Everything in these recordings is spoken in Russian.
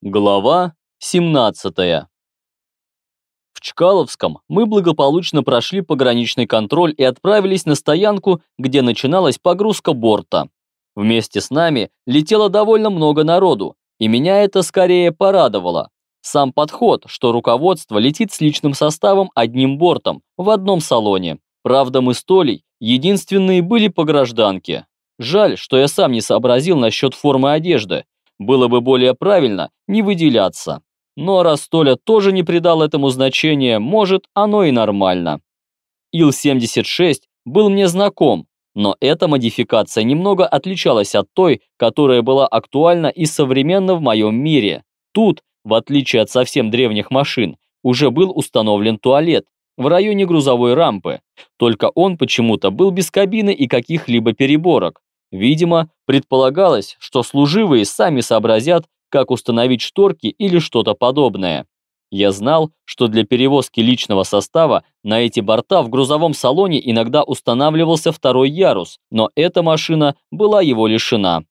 Глава 17 В Чкаловском мы благополучно прошли пограничный контроль и отправились на стоянку, где начиналась погрузка борта. Вместе с нами летело довольно много народу, и меня это скорее порадовало. Сам подход, что руководство летит с личным составом одним бортом, в одном салоне. Правда, мы с Толей единственные были по гражданке. Жаль, что я сам не сообразил насчет формы одежды, было бы более правильно не выделяться. Но раз Толя тоже не придал этому значения, может, оно и нормально. Ил-76 был мне знаком, но эта модификация немного отличалась от той, которая была актуальна и современна в моем мире. Тут, в отличие от совсем древних машин, уже был установлен туалет в районе грузовой рампы, только он почему-то был без кабины и каких-либо переборок. Видимо, предполагалось, что служивые сами сообразят, как установить шторки или что-то подобное. Я знал, что для перевозки личного состава на эти борта в грузовом салоне иногда устанавливался второй ярус, но эта машина была его лишена.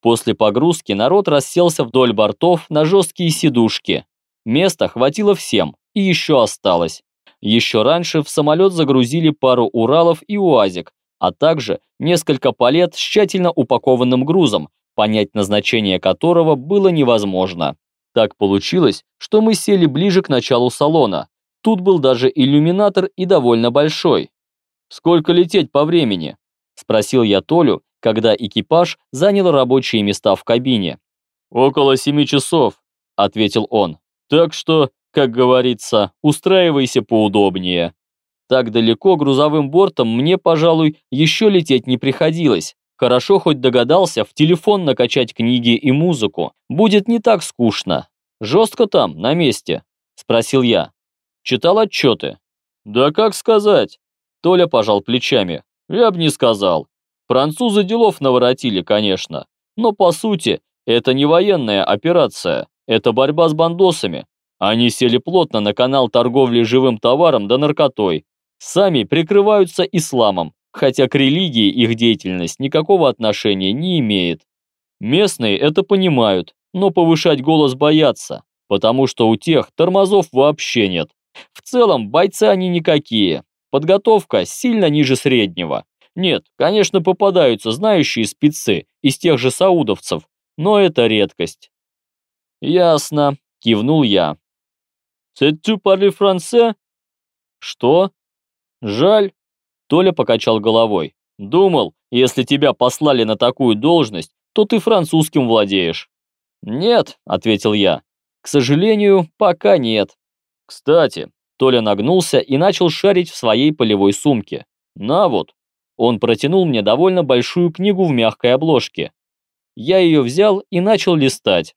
После погрузки народ расселся вдоль бортов на жесткие сидушки. Места хватило всем, и еще осталось. Еще раньше в самолет загрузили пару Уралов и УАЗик, а также несколько палет с тщательно упакованным грузом, понять назначение которого было невозможно. Так получилось, что мы сели ближе к началу салона. Тут был даже иллюминатор и довольно большой. «Сколько лететь по времени?» – спросил я Толю, когда экипаж занял рабочие места в кабине. «Около семи часов», – ответил он. «Так что, как говорится, устраивайся поудобнее». Так далеко грузовым бортом мне, пожалуй, еще лететь не приходилось. Хорошо хоть догадался в телефон накачать книги и музыку. Будет не так скучно. Жестко там, на месте? Спросил я. Читал отчеты? Да как сказать? Толя пожал плечами. Я бы не сказал. Французы делов наворотили, конечно. Но по сути, это не военная операция. Это борьба с бандосами. Они сели плотно на канал торговли живым товаром да наркотой. Сами прикрываются исламом, хотя к религии их деятельность никакого отношения не имеет. Местные это понимают, но повышать голос боятся, потому что у тех тормозов вообще нет. В целом бойцы они никакие, подготовка сильно ниже среднего. Нет, конечно, попадаются знающие спецы из тех же саудовцев, но это редкость. Ясно, кивнул я. C'est tu parles français? Что? Жаль. Толя покачал головой. Думал, если тебя послали на такую должность, то ты французским владеешь. Нет, ответил я. К сожалению, пока нет. Кстати, Толя нагнулся и начал шарить в своей полевой сумке. На вот. Он протянул мне довольно большую книгу в мягкой обложке. Я ее взял и начал листать.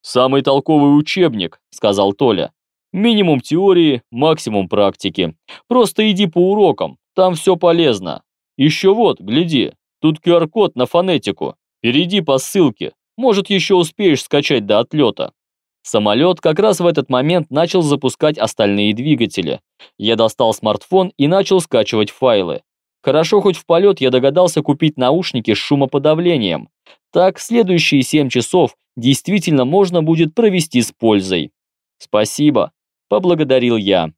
«Самый толковый учебник», — сказал Толя. Минимум теории, максимум практики. Просто иди по урокам, там все полезно. Еще вот, гляди, тут QR-код на фонетику. Перейди по ссылке, может еще успеешь скачать до отлета. Самолет как раз в этот момент начал запускать остальные двигатели. Я достал смартфон и начал скачивать файлы. Хорошо, хоть в полет я догадался купить наушники с шумоподавлением. Так, следующие 7 часов действительно можно будет провести с пользой. Спасибо поблагодарил я.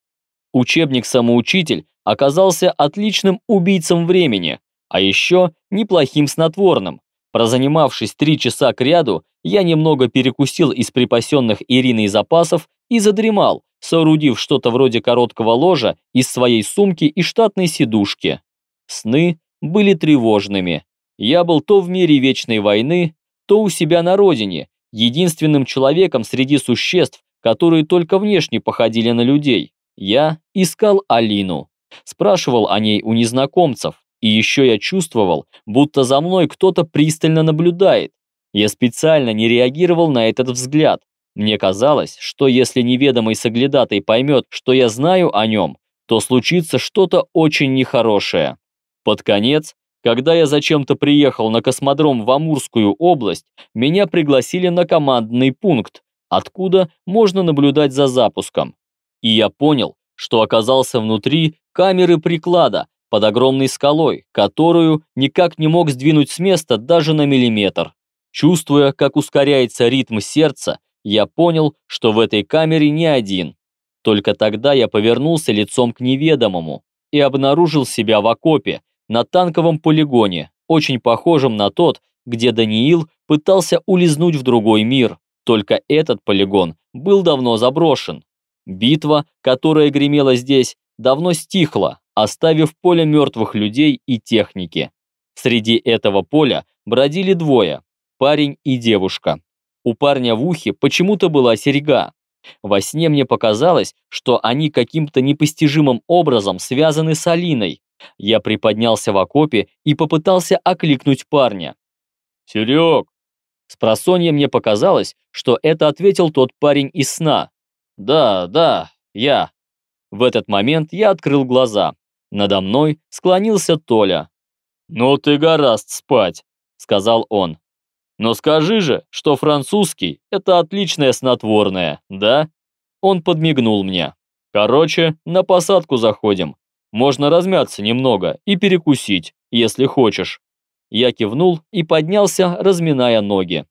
Учебник-самоучитель оказался отличным убийцем времени, а еще неплохим снотворным. Прозанимавшись три часа к ряду, я немного перекусил из припасенных Ириной запасов и задремал, соорудив что-то вроде короткого ложа из своей сумки и штатной сидушки. Сны были тревожными. Я был то в мире вечной войны, то у себя на родине, единственным человеком среди существ, которые только внешне походили на людей. Я искал Алину. Спрашивал о ней у незнакомцев. И еще я чувствовал, будто за мной кто-то пристально наблюдает. Я специально не реагировал на этот взгляд. Мне казалось, что если неведомый соглядатай поймет, что я знаю о нем, то случится что-то очень нехорошее. Под конец, когда я зачем-то приехал на космодром в Амурскую область, меня пригласили на командный пункт, откуда можно наблюдать за запуском. И я понял, что оказался внутри камеры приклада под огромной скалой, которую никак не мог сдвинуть с места даже на миллиметр. Чувствуя, как ускоряется ритм сердца, Я понял, что в этой камере не один. Только тогда я повернулся лицом к неведомому и обнаружил себя в окопе на танковом полигоне, очень похожем на тот, где Даниил пытался улизнуть в другой мир. Только этот полигон был давно заброшен. Битва, которая гремела здесь, давно стихла, оставив поле мертвых людей и техники. Среди этого поля бродили двое – парень и девушка. У парня в ухе почему-то была серьга. Во сне мне показалось, что они каким-то непостижимым образом связаны с Алиной. Я приподнялся в окопе и попытался окликнуть парня. «Серег!» С просонья мне показалось, что это ответил тот парень из сна. «Да, да, я». В этот момент я открыл глаза. Надо мной склонился Толя. «Ну ты гораст спать», — сказал он. «Но скажи же, что французский — это отличное снотворное, да?» Он подмигнул мне. «Короче, на посадку заходим. Можно размяться немного и перекусить, если хочешь». Я кивнул и поднялся, разминая ноги.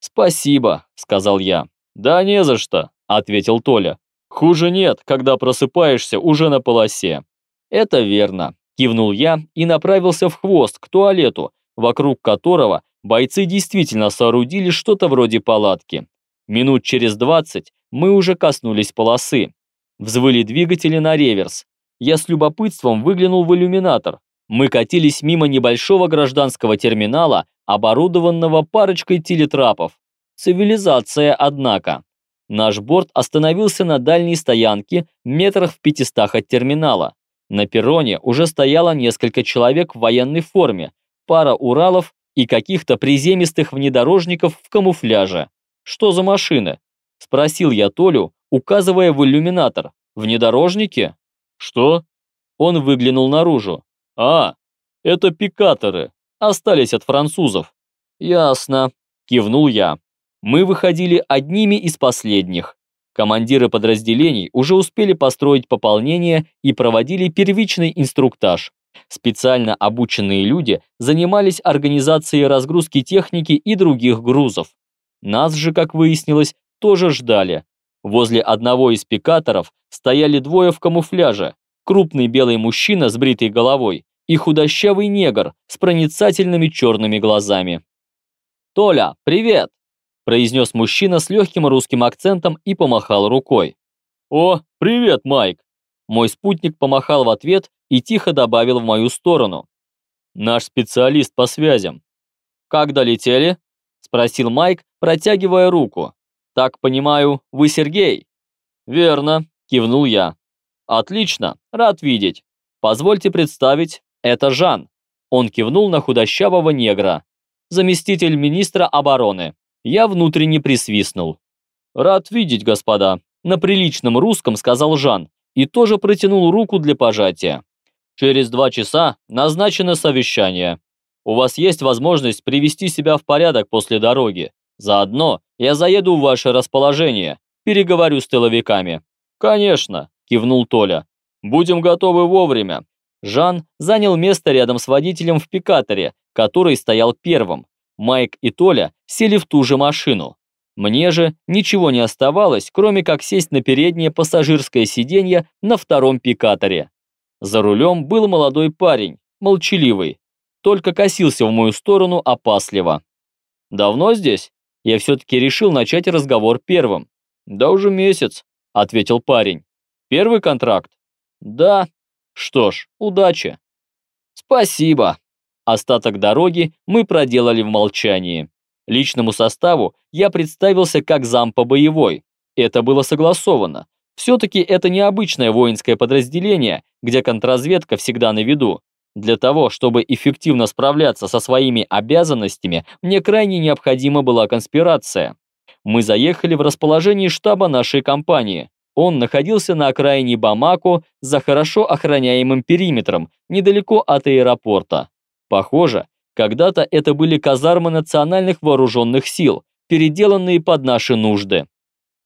«Спасибо», — сказал я. «Да не за что», — ответил Толя. «Хуже нет, когда просыпаешься уже на полосе». «Это верно», — кивнул я и направился в хвост к туалету, вокруг которого бойцы действительно соорудили что-то вроде палатки. Минут через двадцать мы уже коснулись полосы. Взвыли двигатели на реверс. Я с любопытством выглянул в иллюминатор. Мы катились мимо небольшого гражданского терминала, оборудованного парочкой телетрапов. Цивилизация, однако. Наш борт остановился на дальней стоянке, метрах в пятистах от терминала. На перроне уже стояло несколько человек в военной форме, пара Уралов и каких-то приземистых внедорожников в камуфляже. «Что за машины?» – спросил я Толю, указывая в иллюминатор. «Внедорожники?» «Что?» Он выглянул наружу. «А, это пикаторы. Остались от французов». «Ясно», – кивнул я. Мы выходили одними из последних. Командиры подразделений уже успели построить пополнение и проводили первичный инструктаж. Специально обученные люди занимались организацией разгрузки техники и других грузов. Нас же, как выяснилось, тоже ждали. Возле одного из пикаторов стояли двое в камуфляже. Крупный белый мужчина с бритой головой и худощавый негр с проницательными черными глазами. «Толя, привет!» произнес мужчина с легким русским акцентом и помахал рукой. «О, привет, Майк!» Мой спутник помахал в ответ и тихо добавил в мою сторону. «Наш специалист по связям». «Как долетели?» спросил Майк, протягивая руку. «Так понимаю, вы Сергей?» «Верно», кивнул я. «Отлично, рад видеть. Позвольте представить, это Жан». Он кивнул на худощавого негра. Заместитель министра обороны. Я внутренне присвистнул. «Рад видеть, господа», – на приличном русском сказал Жан и тоже протянул руку для пожатия. «Через два часа назначено совещание. У вас есть возможность привести себя в порядок после дороги. Заодно я заеду в ваше расположение, переговорю с тыловиками». «Конечно», – кивнул Толя. «Будем готовы вовремя». Жан занял место рядом с водителем в пикаторе, который стоял первым. Майк и Толя сели в ту же машину. Мне же ничего не оставалось, кроме как сесть на переднее пассажирское сиденье на втором пикаторе. За рулем был молодой парень, молчаливый, только косился в мою сторону опасливо. «Давно здесь?» Я все-таки решил начать разговор первым. «Да уже месяц», — ответил парень. «Первый контракт?» «Да». «Что ж, удачи». «Спасибо», Остаток дороги мы проделали в молчании. Личному составу я представился как зам по боевой. Это было согласовано. Все-таки это необычное воинское подразделение, где контрразведка всегда на виду. Для того, чтобы эффективно справляться со своими обязанностями, мне крайне необходима была конспирация. Мы заехали в расположение штаба нашей компании. Он находился на окраине Бамако за хорошо охраняемым периметром, недалеко от аэропорта. Похоже, когда-то это были казармы национальных вооруженных сил, переделанные под наши нужды.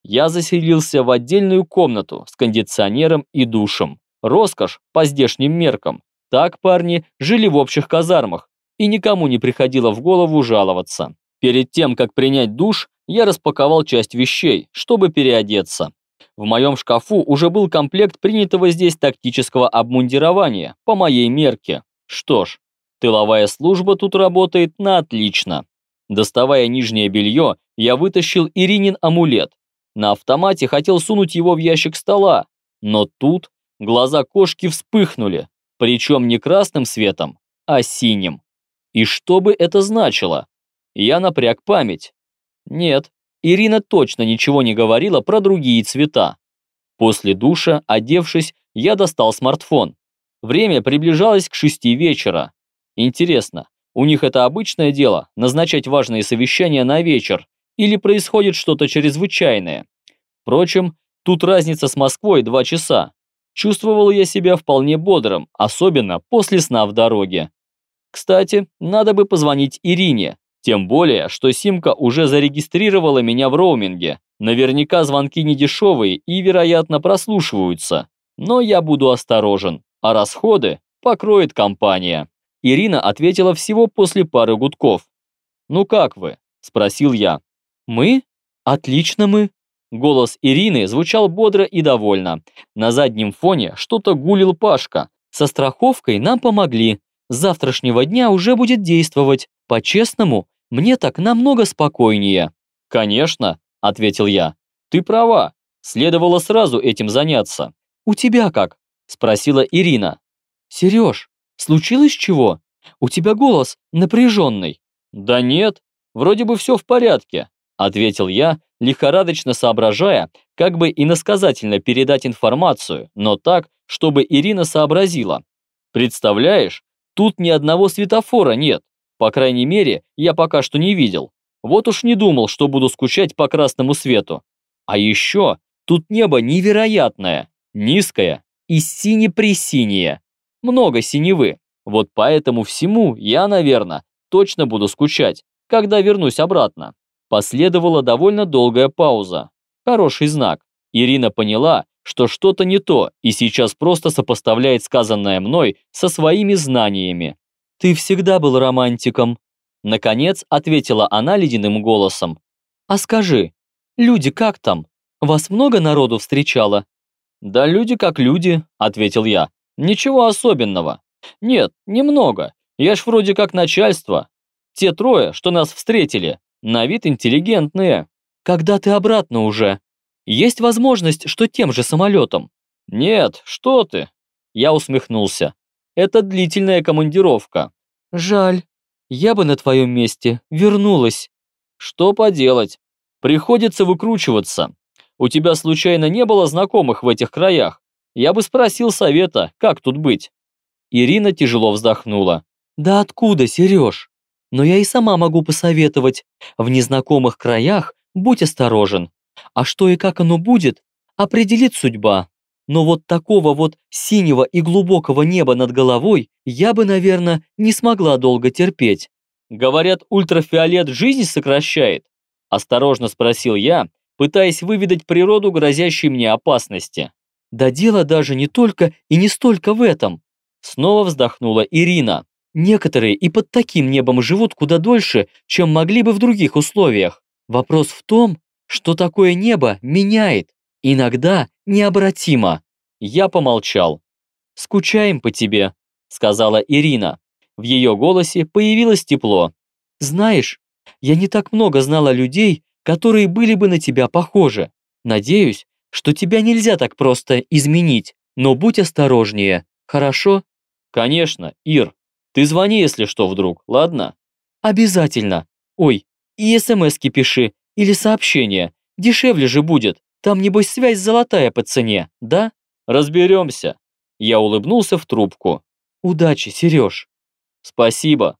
Я заселился в отдельную комнату с кондиционером и душем. Роскошь по здешним меркам. Так парни жили в общих казармах, и никому не приходило в голову жаловаться. Перед тем, как принять душ, я распаковал часть вещей, чтобы переодеться. В моем шкафу уже был комплект принятого здесь тактического обмундирования, по моей мерке. Что ж, тыловая служба тут работает на отлично. Доставая нижнее белье, я вытащил Иринин амулет. На автомате хотел сунуть его в ящик стола, но тут глаза кошки вспыхнули, причем не красным светом, а синим. И что бы это значило? Я напряг память. Нет, Ирина точно ничего не говорила про другие цвета. После душа, одевшись, я достал смартфон. Время приближалось к шести вечера. Интересно, у них это обычное дело – назначать важные совещания на вечер, или происходит что-то чрезвычайное? Впрочем, тут разница с Москвой два часа. Чувствовал я себя вполне бодрым, особенно после сна в дороге. Кстати, надо бы позвонить Ирине, тем более, что Симка уже зарегистрировала меня в роуминге. Наверняка звонки не дешевые и, вероятно, прослушиваются. Но я буду осторожен, а расходы покроет компания. Ирина ответила всего после пары гудков. «Ну как вы?» – спросил я. «Мы? Отлично мы!» Голос Ирины звучал бодро и довольно. На заднем фоне что-то гулил Пашка. «Со страховкой нам помогли. С завтрашнего дня уже будет действовать. По-честному, мне так намного спокойнее». «Конечно», – ответил я. «Ты права. Следовало сразу этим заняться». «У тебя как?» – спросила Ирина. «Сереж, Случилось чего? У тебя голос напряженный». «Да нет, вроде бы все в порядке», – ответил я, лихорадочно соображая, как бы иносказательно передать информацию, но так, чтобы Ирина сообразила. «Представляешь, тут ни одного светофора нет. По крайней мере, я пока что не видел. Вот уж не думал, что буду скучать по красному свету. А еще тут небо невероятное, низкое и сине-пресинее много синевы. Вот поэтому всему я, наверное, точно буду скучать, когда вернусь обратно. Последовала довольно долгая пауза. Хороший знак. Ирина поняла, что что-то не то, и сейчас просто сопоставляет сказанное мной со своими знаниями. «Ты всегда был романтиком», — наконец ответила она ледяным голосом. «А скажи, люди как там? Вас много народу встречало?» «Да люди как люди», — ответил я. Ничего особенного. Нет, немного. Я ж вроде как начальство. Те трое, что нас встретили, на вид интеллигентные. Когда ты обратно уже? Есть возможность, что тем же самолетом? Нет, что ты? Я усмехнулся. Это длительная командировка. Жаль. Я бы на твоем месте вернулась. Что поделать? Приходится выкручиваться. У тебя случайно не было знакомых в этих краях? Я бы спросил совета, как тут быть. Ирина тяжело вздохнула. Да откуда, Сереж? Но я и сама могу посоветовать. В незнакомых краях будь осторожен. А что и как оно будет, определит судьба. Но вот такого вот синего и глубокого неба над головой я бы, наверное, не смогла долго терпеть. Говорят, ультрафиолет жизнь сокращает? Осторожно спросил я, пытаясь выведать природу грозящей мне опасности. Да дело даже не только и не столько в этом. Снова вздохнула Ирина. Некоторые и под таким небом живут куда дольше, чем могли бы в других условиях. Вопрос в том, что такое небо меняет, иногда необратимо. Я помолчал. «Скучаем по тебе», — сказала Ирина. В ее голосе появилось тепло. «Знаешь, я не так много знала людей, которые были бы на тебя похожи. Надеюсь, что тебя нельзя так просто изменить, но будь осторожнее, хорошо? Конечно, Ир. Ты звони, если что вдруг, ладно? Обязательно. Ой, и смски пиши, или сообщение. Дешевле же будет. Там, небось, связь золотая по цене, да? Разберемся. Я улыбнулся в трубку. Удачи, Сереж. Спасибо.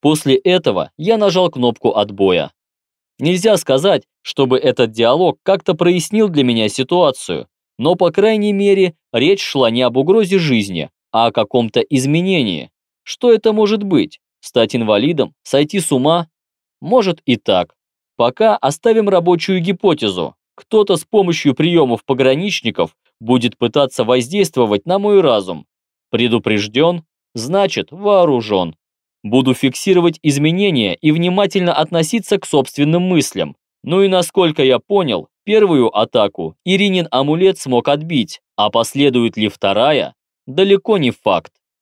После этого я нажал кнопку отбоя. Нельзя сказать, чтобы этот диалог как-то прояснил для меня ситуацию, но, по крайней мере, речь шла не об угрозе жизни, а о каком-то изменении. Что это может быть? Стать инвалидом? Сойти с ума? Может и так. Пока оставим рабочую гипотезу. Кто-то с помощью приемов пограничников будет пытаться воздействовать на мой разум. Предупрежден, значит вооружен. Буду фиксировать изменения и внимательно относиться к собственным мыслям. Ну и насколько я понял, первую атаку Иринин амулет смог отбить, а последует ли вторая, далеко не факт.